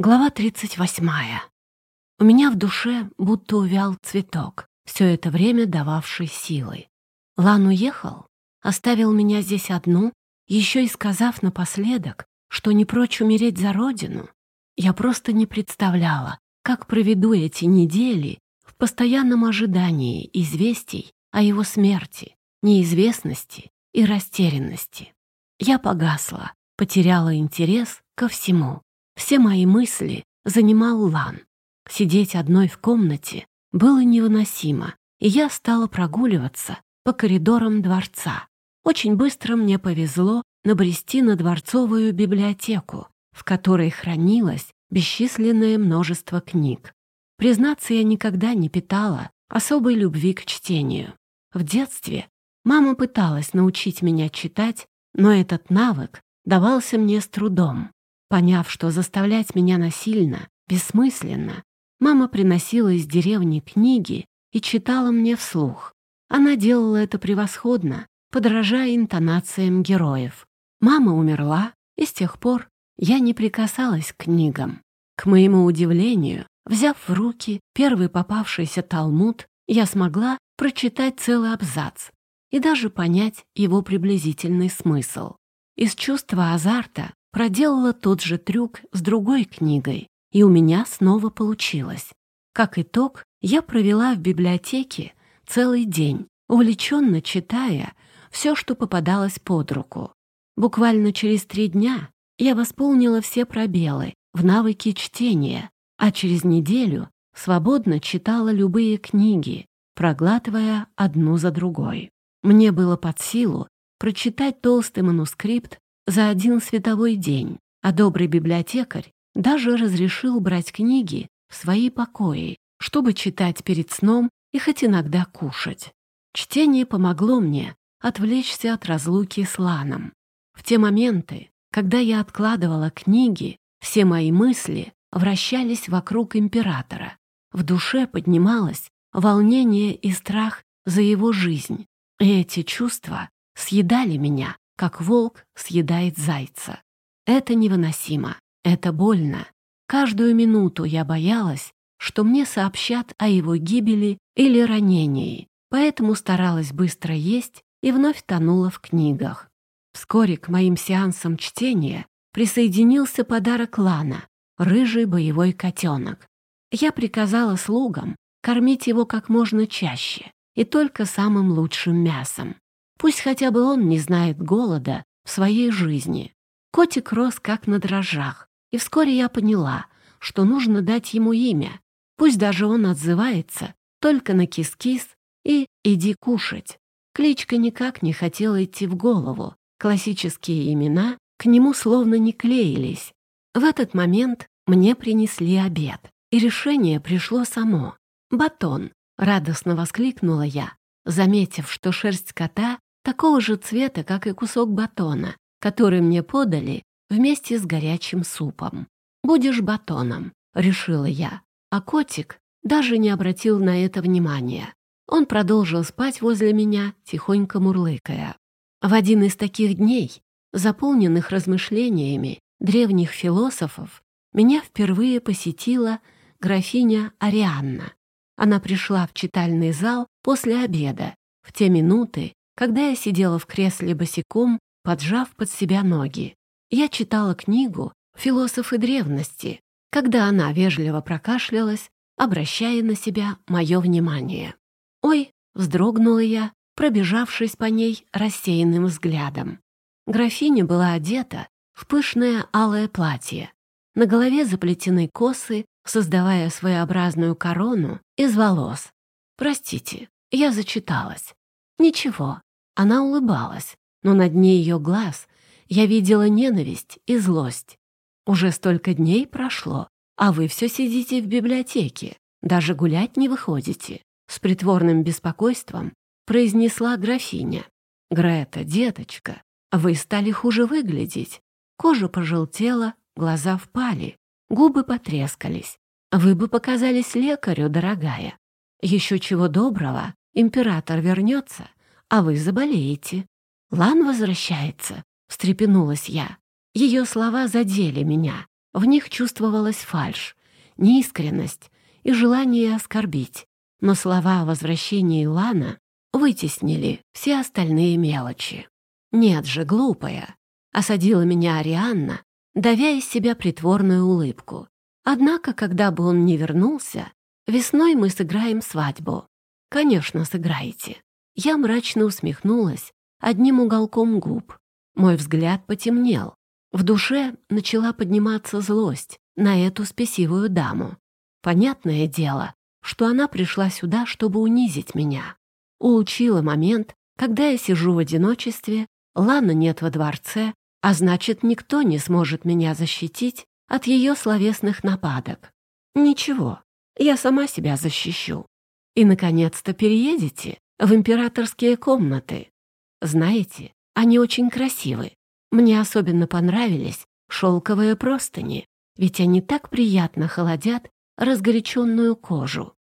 Глава 38. У меня в душе будто увял цветок, все это время дававший силы. Лан уехал, оставил меня здесь одну, еще и сказав напоследок, что не прочь умереть за родину. Я просто не представляла, как проведу эти недели в постоянном ожидании известий о его смерти, неизвестности и растерянности. Я погасла, потеряла интерес ко всему. Все мои мысли занимал Лан. Сидеть одной в комнате было невыносимо, и я стала прогуливаться по коридорам дворца. Очень быстро мне повезло набрести на дворцовую библиотеку, в которой хранилось бесчисленное множество книг. Признаться, я никогда не питала особой любви к чтению. В детстве мама пыталась научить меня читать, но этот навык давался мне с трудом. Поняв, что заставлять меня насильно, бессмысленно, мама приносила из деревни книги и читала мне вслух. Она делала это превосходно, подражая интонациям героев. Мама умерла, и с тех пор я не прикасалась к книгам. К моему удивлению, взяв в руки первый попавшийся талмуд, я смогла прочитать целый абзац и даже понять его приблизительный смысл. Из чувства азарта проделала тот же трюк с другой книгой, и у меня снова получилось. Как итог, я провела в библиотеке целый день, увлеченно читая все, что попадалось под руку. Буквально через три дня я восполнила все пробелы в навыке чтения, а через неделю свободно читала любые книги, проглатывая одну за другой. Мне было под силу прочитать толстый манускрипт за один световой день, а добрый библиотекарь даже разрешил брать книги в свои покои, чтобы читать перед сном и хоть иногда кушать. Чтение помогло мне отвлечься от разлуки с Ланом. В те моменты, когда я откладывала книги, все мои мысли вращались вокруг императора. В душе поднималось волнение и страх за его жизнь. И эти чувства съедали меня, как волк съедает зайца. Это невыносимо, это больно. Каждую минуту я боялась, что мне сообщат о его гибели или ранении, поэтому старалась быстро есть и вновь тонула в книгах. Вскоре к моим сеансам чтения присоединился подарок Лана — рыжий боевой котенок. Я приказала слугам кормить его как можно чаще и только самым лучшим мясом. Пусть хотя бы он не знает голода в своей жизни. Котик рос как на дрожжах, и вскоре я поняла, что нужно дать ему имя. Пусть даже он отзывается только на кис-кис и «иди кушать». Кличка никак не хотела идти в голову. Классические имена к нему словно не клеились. В этот момент мне принесли обед, и решение пришло само. «Батон!» — радостно воскликнула я, заметив, что шерсть кота такого же цвета, как и кусок батона, который мне подали вместе с горячим супом. «Будешь батоном», — решила я. А котик даже не обратил на это внимания. Он продолжил спать возле меня, тихонько мурлыкая. В один из таких дней, заполненных размышлениями древних философов, меня впервые посетила графиня Арианна. Она пришла в читальный зал после обеда, в те минуты, когда я сидела в кресле босиком, поджав под себя ноги. Я читала книгу «Философы древности», когда она вежливо прокашлялась, обращая на себя мое внимание. «Ой!» — вздрогнула я, пробежавшись по ней рассеянным взглядом. Графиня была одета в пышное алое платье. На голове заплетены косы, создавая своеобразную корону из волос. Простите, я зачиталась. Ничего, она улыбалась, но на дне ее глаз я видела ненависть и злость. Уже столько дней прошло, а вы все сидите в библиотеке, даже гулять не выходите. С притворным беспокойством произнесла графиня. «Грета, деточка, вы стали хуже выглядеть. Кожа пожелтела, глаза впали, губы потрескались. Вы бы показались лекарю, дорогая. Еще чего доброго, император вернется, а вы заболеете. Лан возвращается, встрепенулась я. Ее слова задели меня. В них чувствовалась фальшь, неискренность и желание оскорбить. Но слова о возвращении Лана вытеснили все остальные мелочи. «Нет же, глупая!» — осадила меня Арианна, давя из себя притворную улыбку. «Однако, когда бы он не вернулся, весной мы сыграем свадьбу». «Конечно, сыграете». Я мрачно усмехнулась одним уголком губ. Мой взгляд потемнел. В душе начала подниматься злость на эту спесивую даму. Понятное дело, что она пришла сюда, чтобы унизить меня. Улучила момент, когда я сижу в одиночестве, Лана нет во дворце, а значит, никто не сможет меня защитить от ее словесных нападок. Ничего, я сама себя защищу. И, наконец-то, переедете в императорские комнаты. Знаете, они очень красивы. Мне особенно понравились шелковые простыни, ведь они так приятно холодят разгоряченную кожу.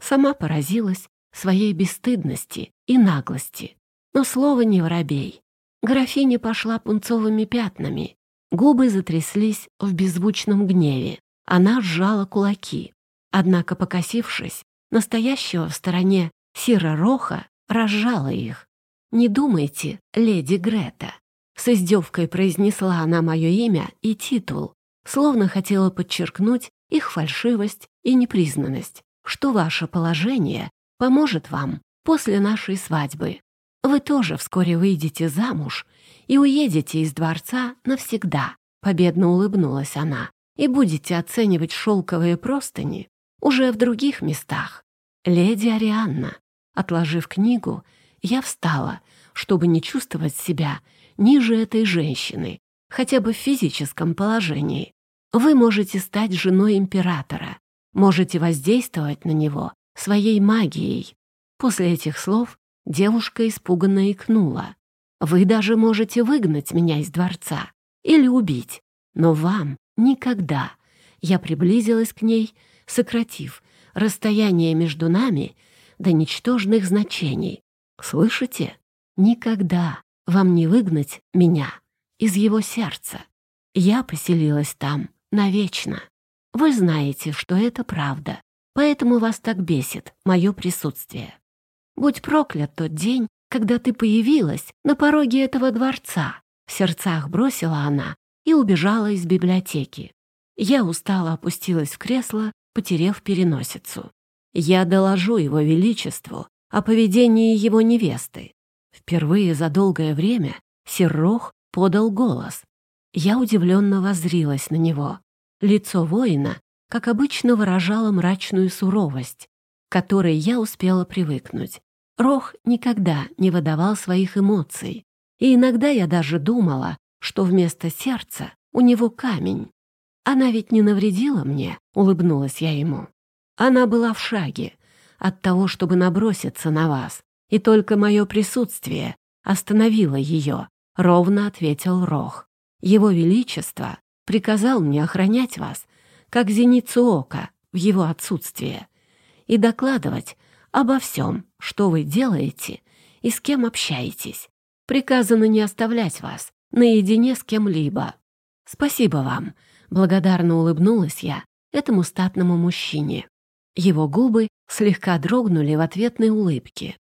Сама поразилась своей бесстыдности и наглости. Но слово не воробей. Графиня пошла пунцовыми пятнами. Губы затряслись в беззвучном гневе. Она сжала кулаки. Однако, покосившись, настоящего в стороне Сира Роха разжала их. «Не думайте, леди Грета». С издевкой произнесла она мое имя и титул, словно хотела подчеркнуть их фальшивость и непризнанность, что ваше положение поможет вам после нашей свадьбы. Вы тоже вскоре выйдете замуж и уедете из дворца навсегда», — победно улыбнулась она, «и будете оценивать шелковые простыни уже в других местах. Леди Арианна, отложив книгу, я встала, чтобы не чувствовать себя ниже этой женщины, хотя бы в физическом положении. Вы можете стать женой императора, можете воздействовать на него своей магией. После этих слов девушка испуганно икнула. Вы даже можете выгнать меня из дворца или убить, но вам никогда. Я приблизилась к ней, сократив расстояние между нами до ничтожных значений. Слышите? Никогда вам не выгнать меня из его сердца. Я поселилась там навечно. Вы знаете, что это правда, поэтому вас так бесит мое присутствие. Будь проклят тот день, когда ты появилась на пороге этого дворца. В сердцах бросила она и убежала из библиотеки. Я устало опустилась в кресло, потерев переносицу. Я доложу его величеству о поведении его невесты. Впервые за долгое время Серрох подал голос. Я удивленно воззрилась на него. Лицо воина, как обычно, выражало мрачную суровость, к которой я успела привыкнуть. Рох никогда не выдавал своих эмоций, и иногда я даже думала, что вместо сердца у него камень. «Она ведь не навредила мне», — улыбнулась я ему. «Она была в шаге от того, чтобы наброситься на вас, и только мое присутствие остановило ее», — ровно ответил Рох. «Его Величество приказал мне охранять вас, как зеницу ока в его отсутствие, и докладывать обо всем, что вы делаете и с кем общаетесь. Приказано не оставлять вас наедине с кем-либо. Спасибо вам, благодарно улыбнулась я этому статному мужчине. Его губы слегка дрогнули в ответной улыбке.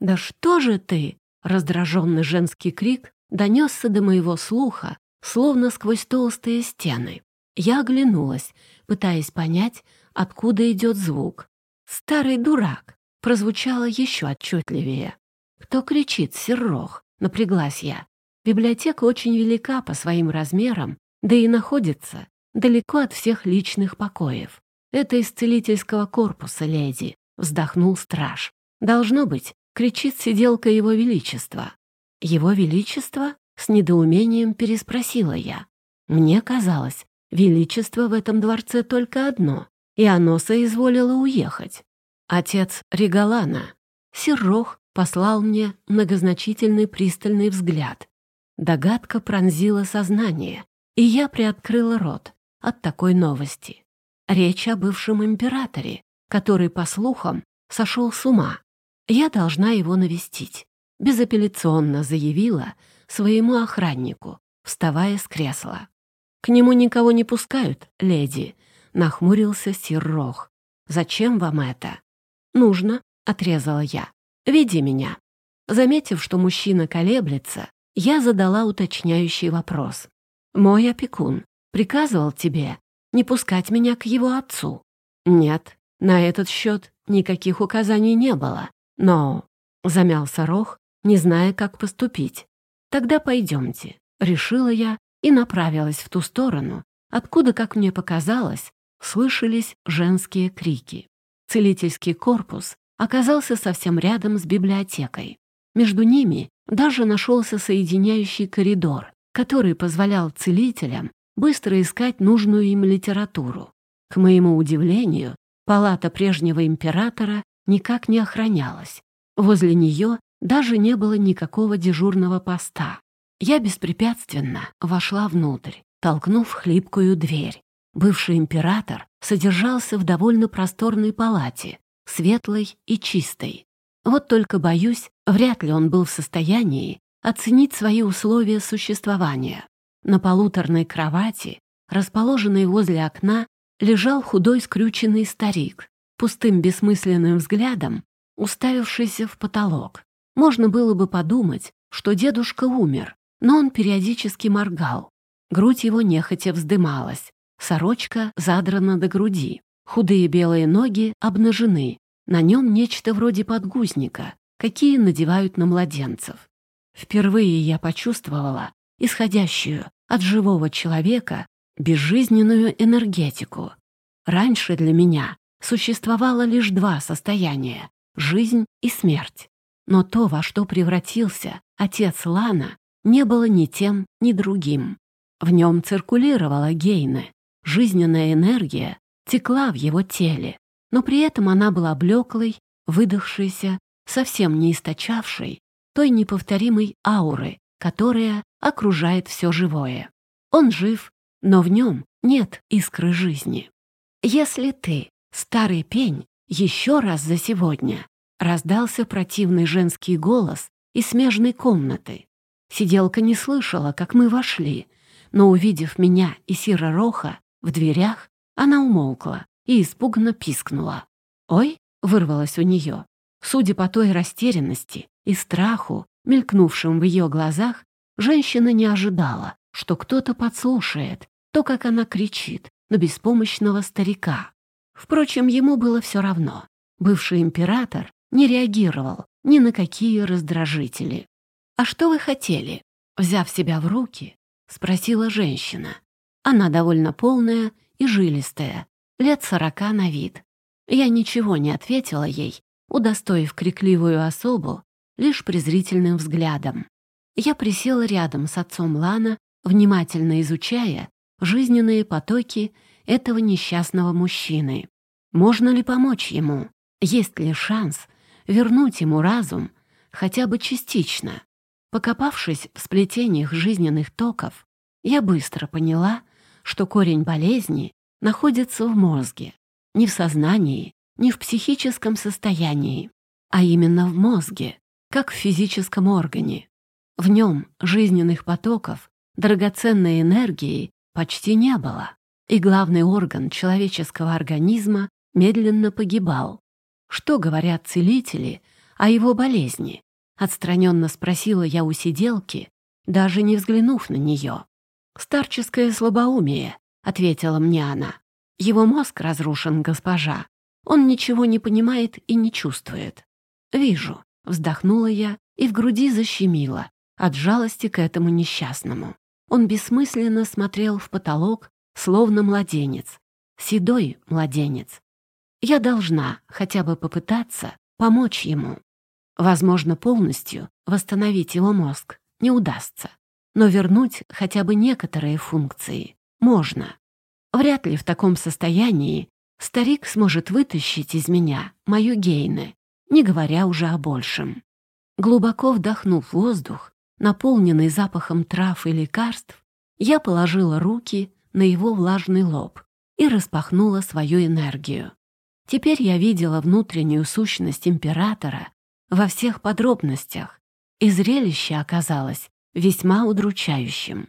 «Да что же ты?» — раздраженный женский крик донесся до моего слуха, словно сквозь толстые стены. Я оглянулась, пытаясь понять, откуда идет звук. «Старый дурак!» прозвучало еще отчетливее. «Кто кричит, Серрох?» — напряглась я. Библиотека очень велика по своим размерам, да и находится далеко от всех личных покоев. Это из целительского корпуса, леди, вздохнул страж. Должно быть, кричит сиделка его величества. Его величество? С недоумением переспросила я. Мне казалось, величество в этом дворце только одно, и оно соизволило уехать. Отец Регалана. Сиррох послал мне многозначительный пристальный взгляд. Догадка пронзила сознание, и я приоткрыла рот от такой новости. Речь о бывшем императоре, который, по слухам, сошел с ума. Я должна его навестить. Безапелляционно заявила своему охраннику, вставая с кресла. «К нему никого не пускают, леди», — нахмурился сир Рох. «Зачем вам это?» «Нужно», — отрезала я. «Веди меня». Заметив, что мужчина колеблется, я задала уточняющий вопрос. «Мой опекун приказывал тебе не пускать меня к его отцу?» «Нет, на этот счет никаких указаний не было. Но...» — замялся Рох, не зная, как поступить. «Тогда пойдемте», — решила я и направилась в ту сторону, откуда, как мне показалось, слышались женские крики. Целительский корпус оказался совсем рядом с библиотекой. Между ними даже нашелся соединяющий коридор, который позволял целителям быстро искать нужную им литературу. К моему удивлению, палата прежнего императора никак не охранялась. Возле нее даже не было никакого дежурного поста. Я беспрепятственно вошла внутрь, толкнув хлипкую дверь. Бывший император содержался в довольно просторной палате, светлой и чистой. Вот только, боюсь, вряд ли он был в состоянии оценить свои условия существования. На полуторной кровати, расположенной возле окна, лежал худой скрюченный старик, пустым бессмысленным взглядом, уставившийся в потолок. Можно было бы подумать, что дедушка умер, но он периодически моргал. Грудь его нехотя вздымалась, сорочка задрана до груди, худые белые ноги обнажены, на нем нечто вроде подгузника, какие надевают на младенцев. Впервые я почувствовала исходящую от живого человека безжизненную энергетику. Раньше для меня существовало лишь два состояния — жизнь и смерть. Но то, во что превратился отец Лана, не было ни тем, ни другим. В нем циркулировала Гейне, жизненная энергия текла в его теле, но при этом она была блеклой, выдохшейся, совсем не источавшей той неповторимой ауры, которая окружает все живое. Он жив, но в нем нет искры жизни. Если ты, старый пень, еще раз за сегодня, раздался противный женский голос из смежной комнаты. Сиделка не слышала, как мы вошли, но, увидев меня и Сира Роха в дверях, она умолкла и испуганно пискнула. «Ой!» — вырвалось у нее. Судя по той растерянности и страху, мелькнувшим в ее глазах, женщина не ожидала, что кто-то подслушает то, как она кричит на беспомощного старика. Впрочем, ему было все равно. Бывший император не реагировал ни на какие раздражители. «А что вы хотели?» Взяв себя в руки, спросила женщина. Она довольно полная и жилистая, лет сорока на вид. Я ничего не ответила ей, удостоив крикливую особу лишь презрительным взглядом. Я присела рядом с отцом Лана, внимательно изучая жизненные потоки этого несчастного мужчины. Можно ли помочь ему? Есть ли шанс вернуть ему разум хотя бы частично? Покопавшись в сплетениях жизненных токов, я быстро поняла, что корень болезни находится в мозге, не в сознании, не в психическом состоянии, а именно в мозге, как в физическом органе. В нем жизненных потоков, драгоценной энергии почти не было, и главный орган человеческого организма медленно погибал. Что говорят целители о его болезни? Отстраненно спросила я у сиделки, даже не взглянув на нее. «Старческое слабоумие», — ответила мне она. «Его мозг разрушен, госпожа. Он ничего не понимает и не чувствует». «Вижу», — вздохнула я и в груди защемила от жалости к этому несчастному. Он бессмысленно смотрел в потолок, словно младенец. Седой младенец. Я должна хотя бы попытаться помочь ему. Возможно, полностью восстановить его мозг не удастся, но вернуть хотя бы некоторые функции можно. Вряд ли в таком состоянии старик сможет вытащить из меня мою гейны, не говоря уже о большем. Глубоко вдохнув воздух, наполненный запахом трав и лекарств, я положила руки на его влажный лоб и распахнула свою энергию. Теперь я видела внутреннюю сущность императора во всех подробностях, и зрелище оказалось весьма удручающим.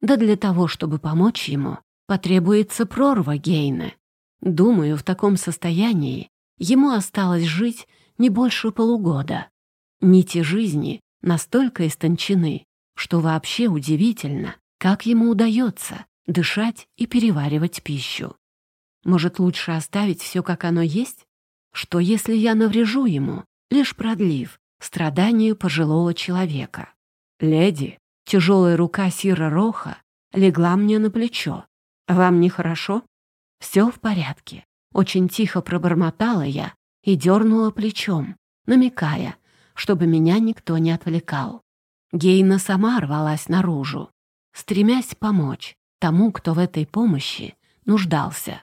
Да для того, чтобы помочь ему, потребуется прорва Гейны. Думаю, в таком состоянии ему осталось жить не больше полугода. Нити жизни настолько истончены, что вообще удивительно, как ему удается дышать и переваривать пищу. Может, лучше оставить все, как оно есть? Что, если я наврежу ему, лишь продлив страдания пожилого человека? Леди, тяжелая рука Сира Роха легла мне на плечо. «Вам нехорошо?» «Все в порядке». Очень тихо пробормотала я и дернула плечом, намекая, чтобы меня никто не отвлекал. Гейна сама рвалась наружу, стремясь помочь тому, кто в этой помощи нуждался.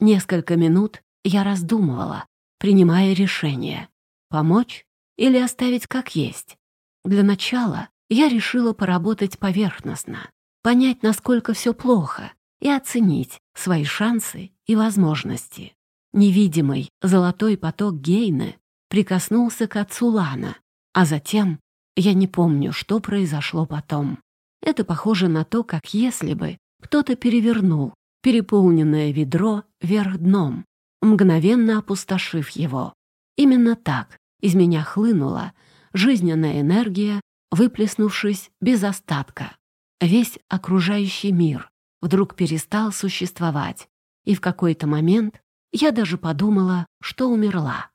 Несколько минут я раздумывала, принимая решение — помочь или оставить как есть. Для начала я решила поработать поверхностно, понять, насколько все плохо, и оценить свои шансы и возможности. Невидимый золотой поток Гейны прикоснулся к отцу Лана, а затем я не помню, что произошло потом. Это похоже на то, как если бы кто-то перевернул переполненное ведро вверх дном, мгновенно опустошив его. Именно так из меня хлынула жизненная энергия, выплеснувшись без остатка. Весь окружающий мир вдруг перестал существовать, и в какой-то момент я даже подумала, что умерла.